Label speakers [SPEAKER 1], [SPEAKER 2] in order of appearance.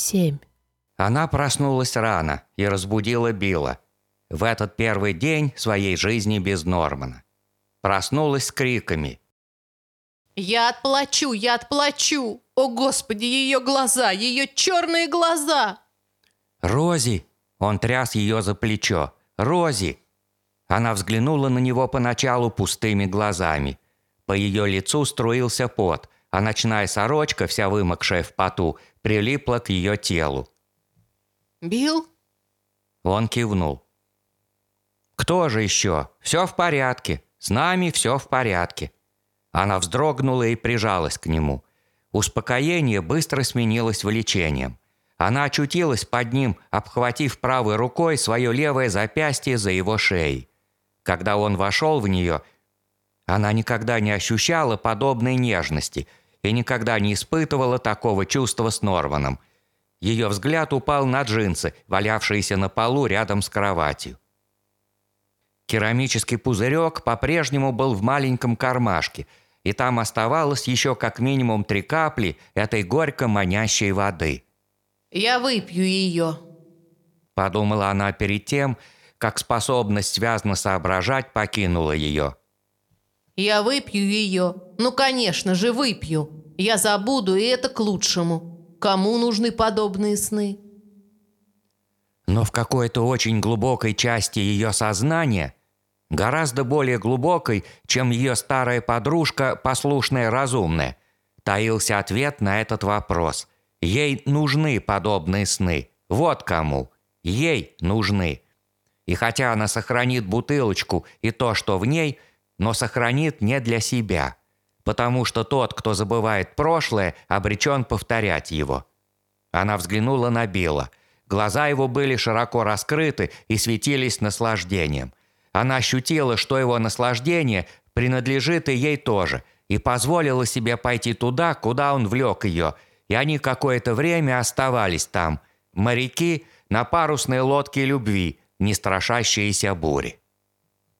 [SPEAKER 1] семь.
[SPEAKER 2] Она проснулась рано и разбудила Билла. В этот первый день своей жизни без Нормана. Проснулась с криками.
[SPEAKER 1] «Я отплачу, я отплачу! О, Господи, ее глаза, ее черные глаза!»
[SPEAKER 2] «Рози!» Он тряс ее за плечо. «Рози!» Она взглянула на него поначалу пустыми глазами. По ее лицу струился пот, а ночная сорочка, вся вымокшая в поту, прилипла к ее телу.
[SPEAKER 1] «Билл?»
[SPEAKER 2] Он кивнул. «Кто же еще? Все в порядке. С нами все в порядке». Она вздрогнула и прижалась к нему. Успокоение быстро сменилось влечением. Она очутилась под ним, обхватив правой рукой свое левое запястье за его шеей. Когда он вошел в нее, она никогда не ощущала подобной нежности и никогда не испытывала такого чувства с Норманом. Ее взгляд упал на джинсы, валявшиеся на полу рядом с кроватью. Керамический пузырек по-прежнему был в маленьком кармашке, и там оставалось еще как минимум три капли этой горько манящей воды –
[SPEAKER 1] «Я выпью ее», –
[SPEAKER 2] подумала она перед тем, как способность связно соображать покинула ее.
[SPEAKER 1] «Я выпью ее. Ну, конечно же, выпью. Я забуду, и это к лучшему. Кому нужны подобные сны?»
[SPEAKER 2] Но в какой-то очень глубокой части ее сознания, гораздо более глубокой, чем ее старая подружка, послушная разумная, таился ответ на этот вопрос – Ей нужны подобные сны. Вот кому. Ей нужны. И хотя она сохранит бутылочку и то, что в ней, но сохранит не для себя. Потому что тот, кто забывает прошлое, обречен повторять его. Она взглянула на Билла. Глаза его были широко раскрыты и светились наслаждением. Она ощутила, что его наслаждение принадлежит и ей тоже, и позволила себе пойти туда, куда он влек ее – и они какое-то время оставались там, моряки на парусной лодке любви, не страшащиеся бури.